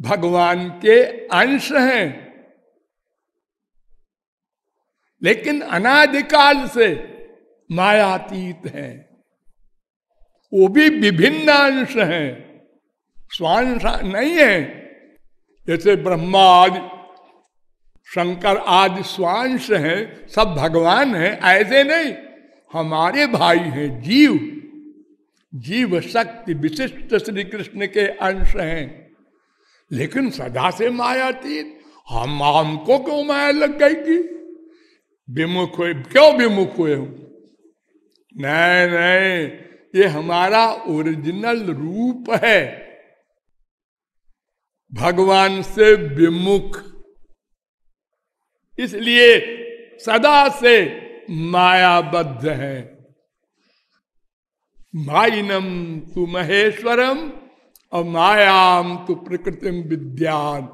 भगवान के अंश हैं। लेकिन अनादिकाल से मायातीत हैं। वो भी विभिन्न अंश हैं। स्वांश नहीं है। जैसे ब्रह्मा आदि, शंकर आदि स्वांश हैं, सब भगवान हैं, ऐसे नहीं। हमारे भाई हैं, जीव। जीव शक्ति विशिष्ट श्री कृष्ण के अंश हैं। लेकिन सदा से मायातीत हम हमको क्यों माया लग गई की? विमुख हुए, क्यों विमुख हुए हूँ नहीं नहीं, ये हमारा ओरिजिनल रूप है। भगवान से विमुख। इसलिए सदा से मायाबद्ध है। माइनम तु महेश्वरम और मायाम तु प्रकृतिम विद्यान।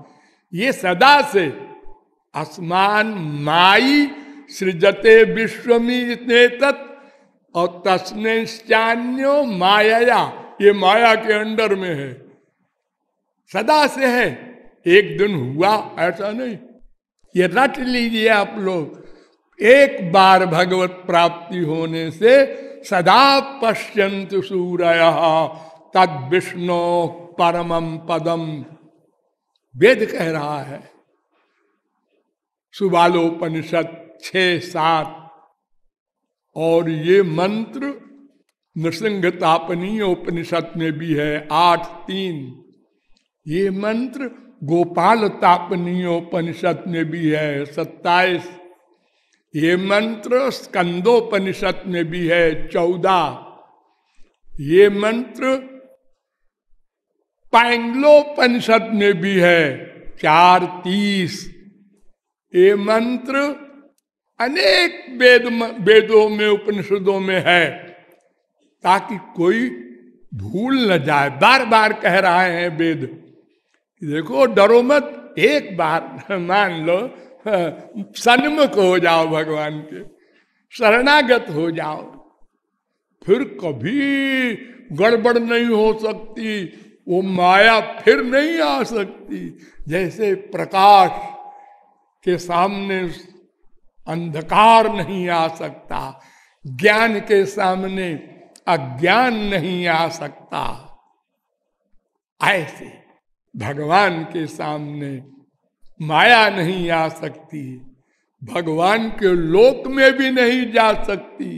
ये सदा से आसमान माई सृजते विश्वमी तत् और तस्न्यो माया ये माया के अंडर में है। सदा से है, एक दिन हुआ, ऐसा नहीं। ये रट लीजिए आप लोग, एक बार भगवत प्राप्ति होने से सदा पश्यंत सूर्य, तद विष्णु परमम पदम वेद कह रहा है, सुबालोपनिषद छ सात, और ये मंत्र नृसिंह तापनीय उपनिषद में भी है, आठ तीन। ये मंत्र गोपाल तापनीय उपनिषद में भी है, सत्ताईस ये मंत्र स्कंदोपनिषद में भी है चौदह। ये मंत्र पैंग्लोपनिषद में भी है चार तीस। ये मंत्र अनेक वेद वेदों में, उपनिषदों में है। ताकि कोई भूल न जाए। बार बार कह रहे हैं वेद देखो, डरो मत। एक बार, मान लो सन्मुख हो जाओ भगवान के, शरणागत हो जाओ। फिर कभी गड़बड़ नहीं हो सकती, वो माया फिर नहीं आ सकती। जैसे प्रकाश के सामने अंधकार नहीं आ सकता, ज्ञान के सामने अज्ञान नहीं आ सकता। ऐसे भगवान के सामने माया नहीं आ सकती, भगवान के लोक में भी नहीं जा सकती।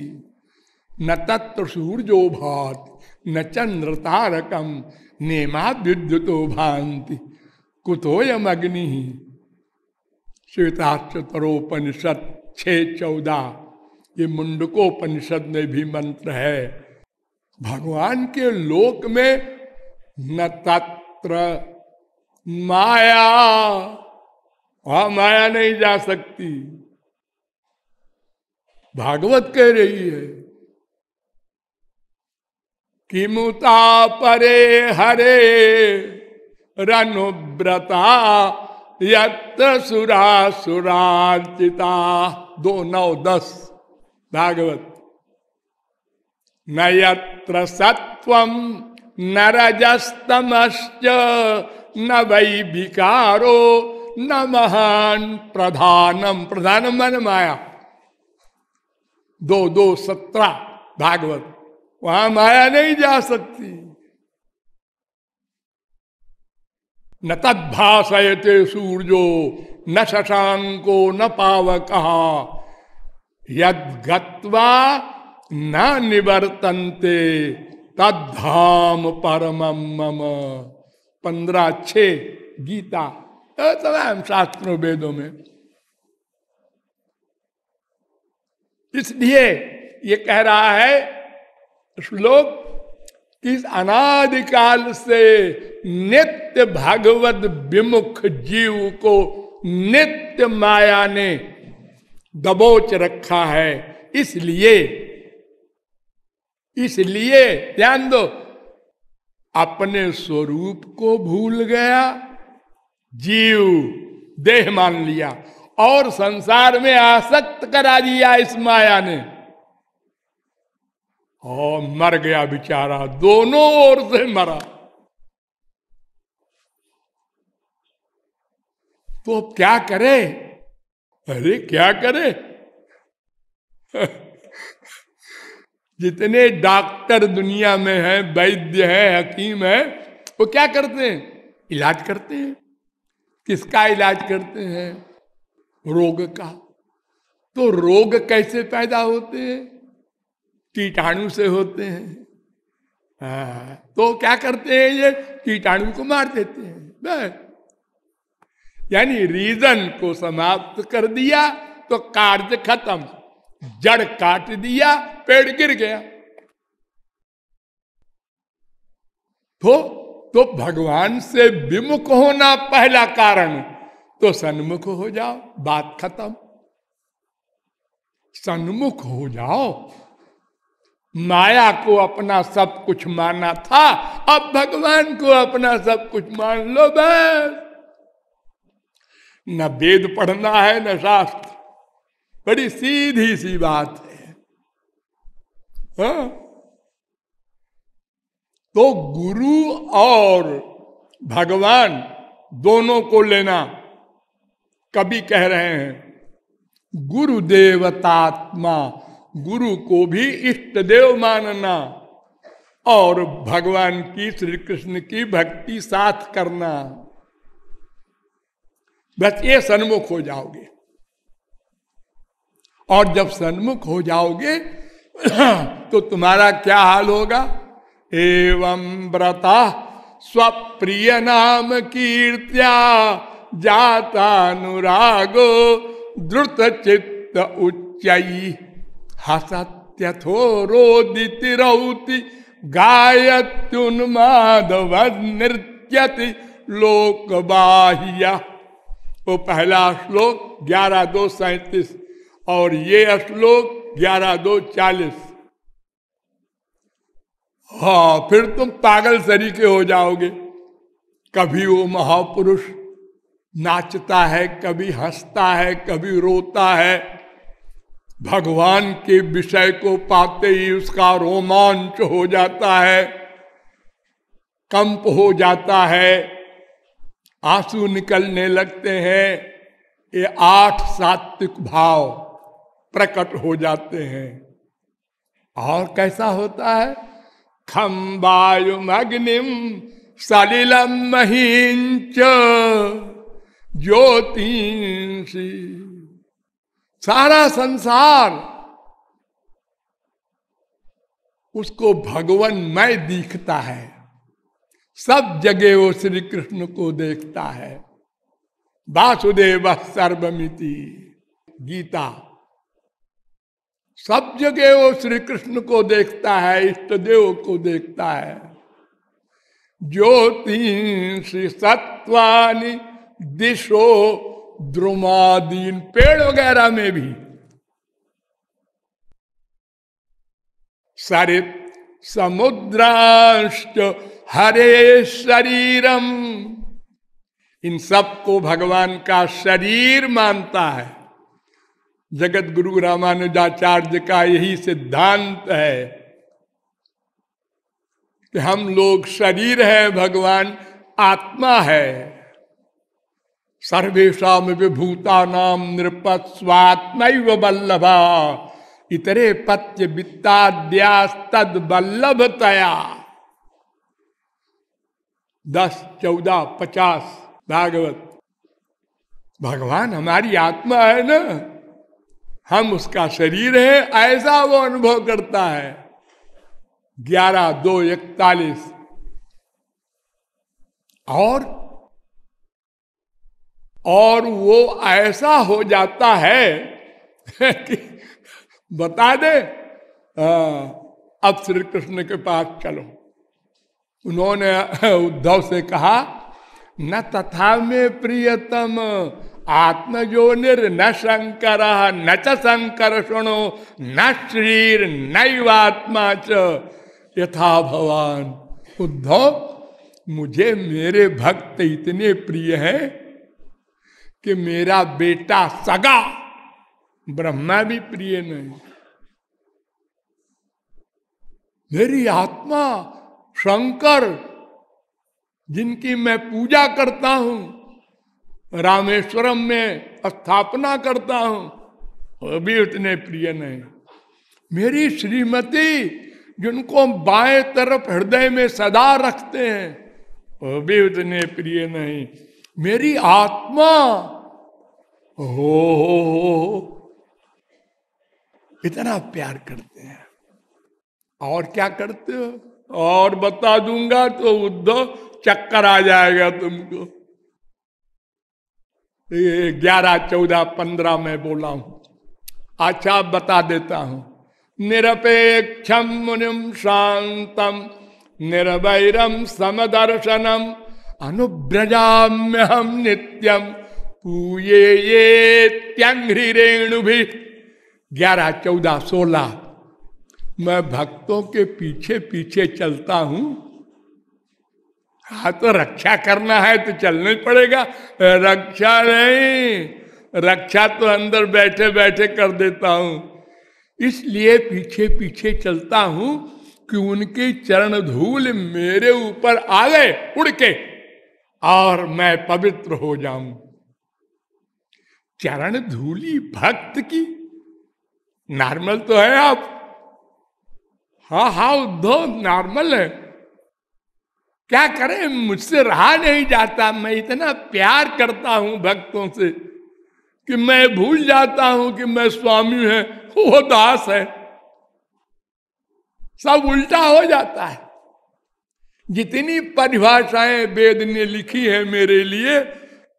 न तत्व सूर्यो भात, न चंद्र तारकम नेमा विद्युतो भांति कुतोयम अग्नि? श्वेताक्षतरोपनिषद छ चौदह ये मुंडकोपनिषद में भी मंत्र है। भगवान के लोक में न तत्र माया वहाँ माया नहीं जा सकती। भागवत कह रही है किमुता परे हरे रनुव्रता यत्र सुरा सुरार्चिता। दो, नौ, दस, भागवत। न सत्वम न रजस्तमश्च न वै विकारो न महान प्रधानम। प्रधानम मन माया। दो दो, सत्रह, भागवत। वहाँ माया नहीं जा सकती। न तद्भाषयते सूर्यो, न शशांको, न पावक। यद गत्वा न निवर्तनते, तद्धाम परम मम। पंद्रह, छे, गीता। तमाम शास्त्रों वेदों में। इसलिए ये कह रहा है, श्लोक, इस अनादिकाल से नित्य भागवत विमुख जीव को नित्य माया ने दबोच रखा है। इसलिए इसलिए ध्यान दो, अपने स्वरूप को भूल गया जीव, देह मान लिया और संसार में आसक्त करा दिया इस माया ने। और मर गया बेचारा, दोनों ओर से मरा। तो अब क्या करे? अरे, क्या करे? जितने डॉक्टर दुनिया में हैं, वैद्य है, हकीम है, वो क्या करते हैं? इलाज करते हैं। किसका इलाज करते हैं? रोग का। तो रोग कैसे पैदा होते हैं? कीटाणु से होते हैं। हाँ, तो क्या करते हैं ये? कीटाणु को मार देते हैं। यानी रीजन को समाप्त कर दिया तो कार्य खत्म। जड़ काट दिया पेड़ गिर गया। तो तो भगवान से विमुख होना पहला कारण। तो सन्मुख हो जाओ, बात खत्म। सन्मुख हो जाओ। माया को अपना सब कुछ माना था, अब भगवान को अपना सब कुछ मान लो बस। न वेद पढ़ना है, न शास्त्र। बड़ी सीधी सी बात है। हा? तो गुरु और भगवान दोनों को लेना कभी कह रहे हैं गुरु देवतात्मा गुरु को भी इष्ट देव मानना और भगवान की श्री कृष्ण की भक्ति साथ करना। बस ये सन्मुख हो जाओगे। और जब सन्मुख हो जाओगे तो तुम्हारा क्या हाल होगा? एवं व्रता स्वप्रिय नाम कीर्त्या जाता अनुरागो द्रुत चित्त उच्च हसत्यथो रोदिति गायत्युन्माधव नृत्यति लोक बाह्य वो पहला श्लोक ग्यारह दो सैतीस और ये श्लोक ग्यारह दो चालीस। हाँ फिर तुम पागल सरीके हो जाओगे। कभी वो महापुरुष नाचता है, कभी हंसता है, कभी रोता है। भगवान के विषय को पाते ही उसका रोमांच हो जाता है, कंप हो जाता है। आँसू निकलने लगते हैं, ये आठ सात्विक भाव प्रकट हो जाते हैं। और कैसा होता है? खम वायुम अग्निम सलिलम महींच ज्योतिषी। सारा संसार उसको भगवान मय दिखता है। सब जगह वो श्री कृष्ण को देखता है। वासुदेव सर्वमिति। गीता सब जगह वो श्री कृष्ण को देखता है, इष्ट देव को देखता है। ज्योति श्री सत्वानी, दिशो द्रुमादीन, पेड़ वगैरह में भी। सरित समुद्राष्ट हरे शरीरम। इन सबको भगवान का शरीर मानता है। जगत गुरु रामानुजाचार्य का यही सिद्धांत है कि हम लोग शरीर है, भगवान आत्मा है। सर्वेशा विभूता नाम नृपत स्वात्म वल्लभा। इतरे पत्य वित्ताद्यास्तद वल्लभतया। दस, चौदह, पचास, भागवत। भगवान हमारी आत्मा है ना? हम उसका शरीर है ऐसा वो अनुभव करता है। ग्यारह दो इकतालीस। और और वो ऐसा हो जाता है कि बता दे आ, अब श्री कृष्ण के पास चलो। उन्होंने उद्धव से कहा न तथा में प्रियतम आत्मजोनिर न शंकर न च शंकर सुनो न शरीर नैवात्मा च। यथा भवान उद्धव मुझे मेरे भक्त इतने प्रिय हैं कि मेरा बेटा सगा, ब्रह्मा भी प्रिय नहीं। मेरी आत्मा शंकर, जिनकी मैं पूजा करता हूँ रामेश्वरम में स्थापना करता हूँ। वो भी उतने प्रिय नहीं। मेरी श्रीमती जिनको बाएँ तरफ़ हृदय में सदा रखते हैं वो भी उतने प्रिय नहीं। मेरी आत्मा हो, हो, हो इतना प्यार करते हैं। और क्या करते हो? और बता दूँगा तो उद्धव चक्कर आ जाएगा तुमको। ग्यारह चौदह पंद्रह में बोला हूँ। अच्छा बता देता हूँ। निरपेक्षम मुनिम शांतम निर्वैरम समदर्शनम अनुब्रजाम्य हम नित्यम पूये ये त्यंघ्री रेणु भी ग्यारह चौदह सोलह। मैं भक्तों के पीछे पीछे चलता हूँ। हाँ तो रक्षा करना है तो चलना ही पड़ेगा। रक्षा नहीं, रक्षा तो अंदर बैठे बैठे कर देता हूँ। इसलिए पीछे पीछे चलता हूँ कि उनकी चरण धूल मेरे ऊपर आ गए, उड़ के, और मैं पवित्र हो जाऊँ। चरण धूली भक्त की, नॉर्मल तो है आप। हाँ हाँ उद्धव नॉर्मल है। क्या करें? मुझसे रहा नहीं जाता। मैं इतना प्यार करता हूँ भक्तों से कि मैं भूल जाता हूँ कि मैं स्वामी है, वो दास है। सब उल्टा हो जाता है। जितनी परिभाषाएँ वेद ने लिखी है मेरे लिए,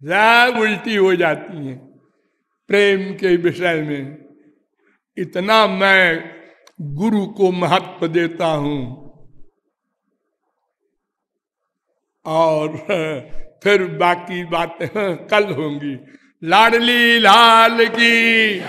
सब उल्टी हो जाती हैं प्रेम के विषय में। इतना मैं गुरु को महत्व देता हूँ। और फिर बाकी बातें कल होंगी। लाडली लाल की।